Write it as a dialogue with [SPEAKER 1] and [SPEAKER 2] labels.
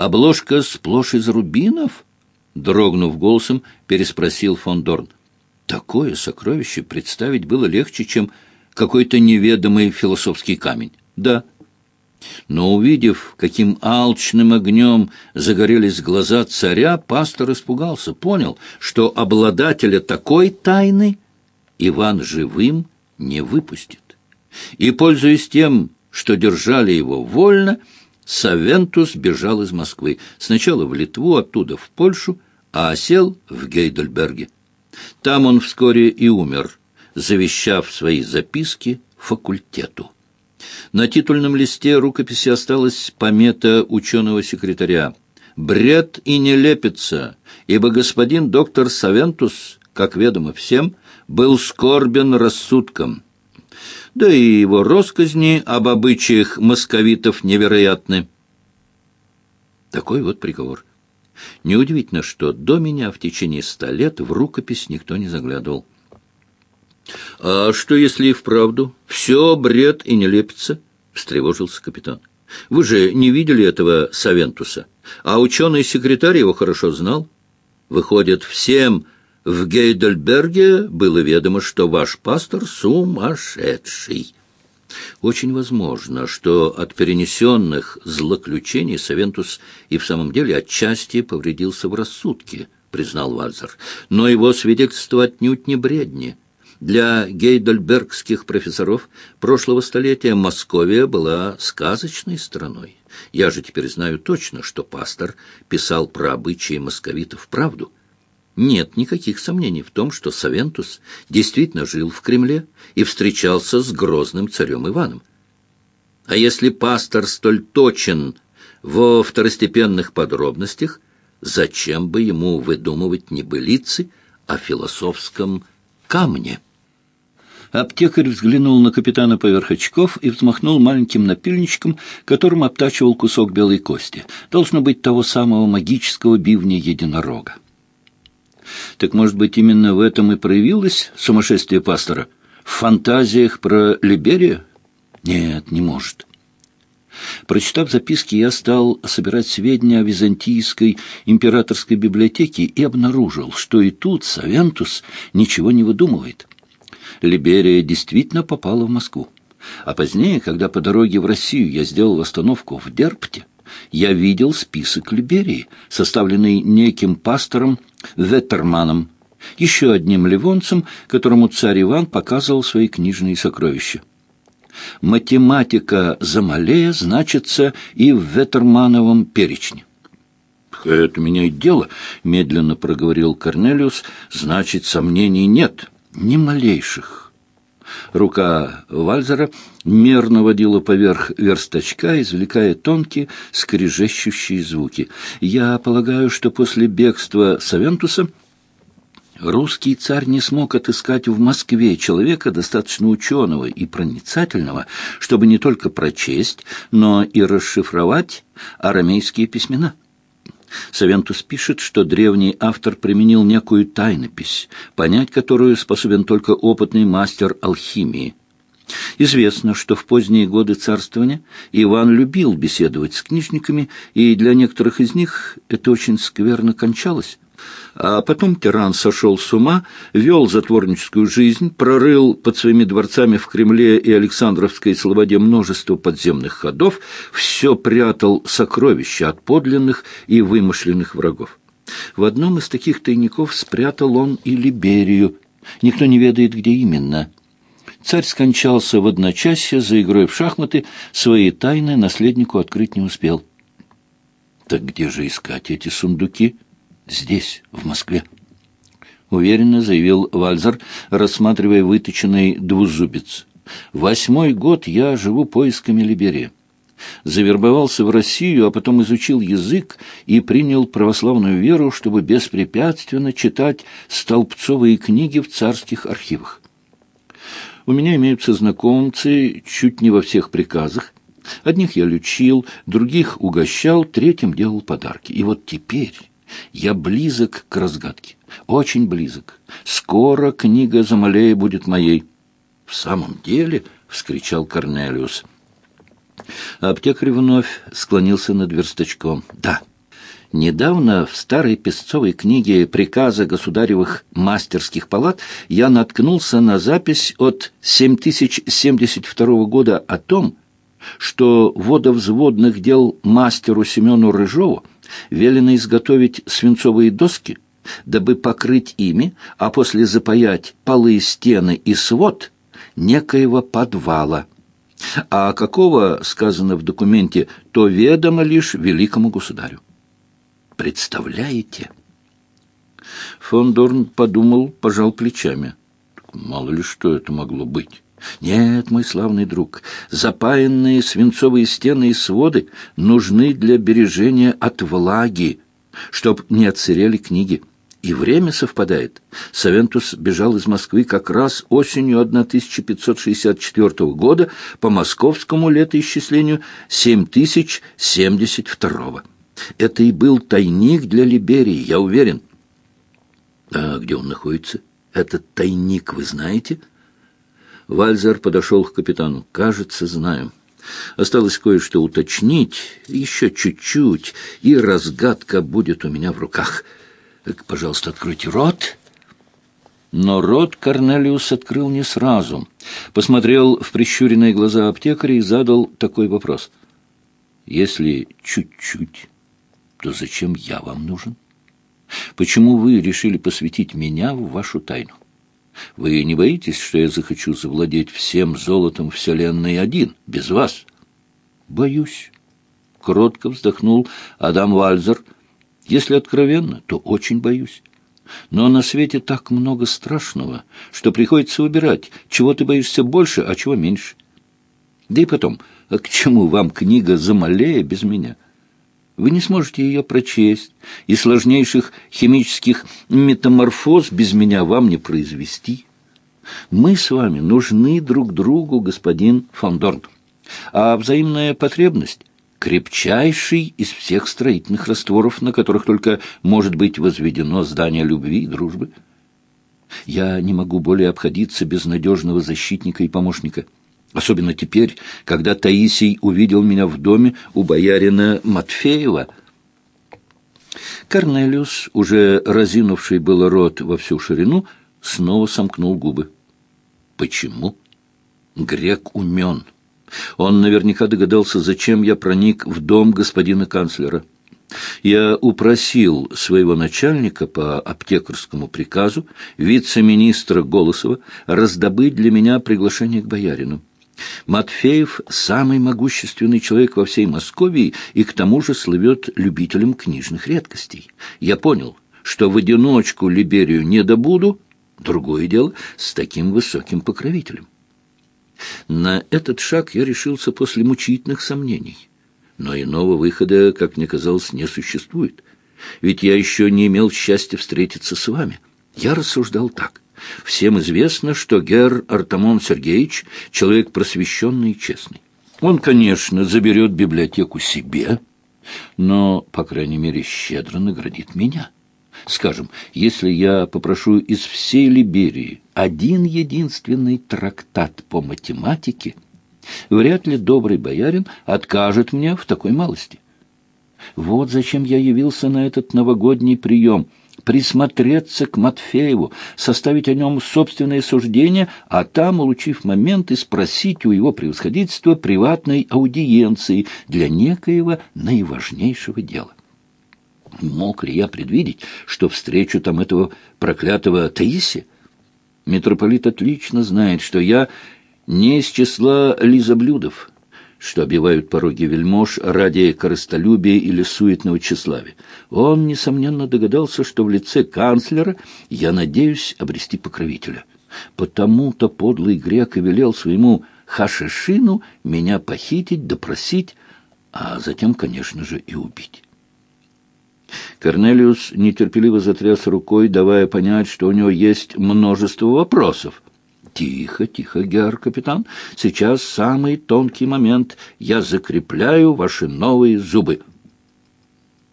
[SPEAKER 1] Обложка сплошь из рубинов? Дрогнув голосом, переспросил фон Дорн. Такое сокровище представить было легче, чем какой-то неведомый философский камень. Да. Но увидев, каким алчным огнем загорелись глаза царя, пастор испугался, понял, что обладателя такой тайны Иван живым не выпустит. И, пользуясь тем, что держали его вольно, Савентус бежал из Москвы. Сначала в Литву, оттуда в Польшу, а осел в Гейдельберге. Там он вскоре и умер, завещав свои записки факультету. На титульном листе рукописи осталась помета ученого-секретаря. «Бред и не лепится, ибо господин доктор Савентус, как ведомо всем, был скорбен рассудком» да и его росказни об обычаях московитов невероятны. Такой вот приговор. Неудивительно, что до меня в течение ста лет в рукопись никто не заглядывал. «А что, если и вправду? Все бред и не лепится?» — встревожился капитан. «Вы же не видели этого Савентуса, а ученый-секретарь его хорошо знал. Выходит, всем в Гейдельберге было ведомо, что ваш пастор сумасшедший. Очень возможно, что от перенесенных злоключений Савентус и в самом деле отчасти повредился в рассудке, признал Вальзер. Но его свидетельство отнюдь не бредни. Для гейдельбергских профессоров прошлого столетия Московия была сказочной страной. Я же теперь знаю точно, что пастор писал про обычаи московитов правду – нет никаких сомнений в том, что Савентус действительно жил в Кремле и встречался с грозным царем Иваном. А если пастор столь точен во второстепенных подробностях, зачем бы ему выдумывать небылицы о философском камне? Аптекарь взглянул на капитана поверх очков и взмахнул маленьким напильничком, которым обтачивал кусок белой кости. Должно быть того самого магического бивня единорога. Так, может быть, именно в этом и проявилось сумасшествие пастора? В фантазиях про Либерия? Нет, не может. Прочитав записки, я стал собирать сведения о византийской императорской библиотеке и обнаружил, что и тут Савентус ничего не выдумывает. Либерия действительно попала в Москву. А позднее, когда по дороге в Россию я сделал остановку в Дерпте, я видел список Либерии, составленный неким пастором Веттерманом, еще одним ливонцем, которому царь Иван показывал свои книжные сокровища. Математика Замалея значится и в Веттермановом перечне. «Это меняет дело», — медленно проговорил Корнелиус, — «значит, сомнений нет, ни малейших». Рука Вальзера мерно водила поверх верстачка, извлекая тонкие, скрежещущие звуки. «Я полагаю, что после бегства Савентуса...» Русский царь не смог отыскать в Москве человека достаточно ученого и проницательного, чтобы не только прочесть, но и расшифровать арамейские письмена. Савентус пишет, что древний автор применил некую тайнопись, понять которую способен только опытный мастер алхимии. Известно, что в поздние годы царствования Иван любил беседовать с книжниками, и для некоторых из них это очень скверно кончалось. А потом тиран сошел с ума, вел затворническую жизнь, прорыл под своими дворцами в Кремле и Александровской слободе множество подземных ходов, все прятал сокровища от подлинных и вымышленных врагов. В одном из таких тайников спрятал он и Либерию. Никто не ведает, где именно. Царь скончался в одночасье за игрой в шахматы, свои тайны наследнику открыть не успел. Так где же искать эти сундуки? Здесь, в Москве. Уверенно заявил Вальзер, рассматривая выточенный двузубец. Восьмой год я живу поисками Либерии. Завербовался в Россию, а потом изучил язык и принял православную веру, чтобы беспрепятственно читать столбцовые книги в царских архивах. У меня имеются знакомцы чуть не во всех приказах. Одних я лечил, других угощал, третьим делал подарки. И вот теперь я близок к разгадке, очень близок. Скоро книга Замалея будет моей. — В самом деле? — вскричал Корнелиус. Аптекарь вновь склонился над верстачком. — Да. — Недавно в старой песцовой книге приказа государевых мастерских палат я наткнулся на запись от 7072 года о том, что водовзводных дел мастеру Семену Рыжову велено изготовить свинцовые доски, дабы покрыть ими, а после запаять полы, стены и свод некоего подвала. А какого, сказано в документе, то ведомо лишь великому государю. Представляете? Фон Дорн подумал, пожал плечами. Мало ли что это могло быть. Нет, мой славный друг, запаянные свинцовые стены и своды нужны для бережения от влаги, чтоб не отсырели книги. И время совпадает. Савентус бежал из Москвы как раз осенью 1564 года по московскому летоисчислению 7072. Это и был тайник для Либерии, я уверен. А где он находится? Этот тайник вы знаете? Вальзер подошел к капитану. Кажется, знаю. Осталось кое-что уточнить, еще чуть-чуть, и разгадка будет у меня в руках. Пожалуйста, откройте рот. Но рот Корнелиус открыл не сразу. Посмотрел в прищуренные глаза аптекаря и задал такой вопрос. «Если чуть-чуть, то зачем я вам нужен? Почему вы решили посвятить меня в вашу тайну? Вы не боитесь, что я захочу завладеть всем золотом Вселенной один, без вас? Боюсь. Кротко вздохнул Адам Вальзер. Если откровенно, то очень боюсь. Но на свете так много страшного, что приходится выбирать, чего ты боишься больше, а чего меньше. Да и потом, а к чему вам книга «Замалея» без меня? — вы не сможете ее прочесть, и сложнейших химических метаморфоз без меня вам не произвести. Мы с вами нужны друг другу, господин Фондорн. А взаимная потребность — крепчайший из всех строительных растворов, на которых только может быть возведено здание любви и дружбы. Я не могу более обходиться без надежного защитника и помощника — Особенно теперь, когда Таисий увидел меня в доме у боярина Матфеева. Корнелиус, уже разинувший было рот во всю ширину, снова сомкнул губы. Почему? Грек умен. Он наверняка догадался, зачем я проник в дом господина канцлера. Я упросил своего начальника по аптекарскому приказу, вице-министра Голосова, раздобыть для меня приглашение к боярину. Матфеев – самый могущественный человек во всей Московии и к тому же слывет любителем книжных редкостей. Я понял, что в одиночку Либерию не добуду, другое дело с таким высоким покровителем. На этот шаг я решился после мучительных сомнений. Но иного выхода, как мне казалось, не существует. Ведь я еще не имел счастья встретиться с вами. Я рассуждал так – Всем известно, что Гер Артамон Сергеевич — человек просвещенный и честный. Он, конечно, заберет библиотеку себе, но, по крайней мере, щедро наградит меня. Скажем, если я попрошу из всей Либерии один единственный трактат по математике, вряд ли добрый боярин откажет мне в такой малости. Вот зачем я явился на этот новогодний прием — присмотреться к Матфееву, составить о нем собственное суждение, а там, улучив момент, и спросить у его превосходительства приватной аудиенции для некоего наиважнейшего дела. Мог ли я предвидеть, что встречу там этого проклятого Таисия? Митрополит отлично знает, что я не из числа лизоблюдов, что обивают пороги вельмож ради корыстолюбия или суетного тщеславия. Он, несомненно, догадался, что в лице канцлера я надеюсь обрести покровителя. Потому-то подлый грек и велел своему Хашишину меня похитить, допросить, а затем, конечно же, и убить. Корнелиус нетерпеливо затряс рукой, давая понять, что у него есть множество вопросов. Тихо, тихо, гер-капитан. Сейчас самый тонкий момент. Я закрепляю ваши новые зубы.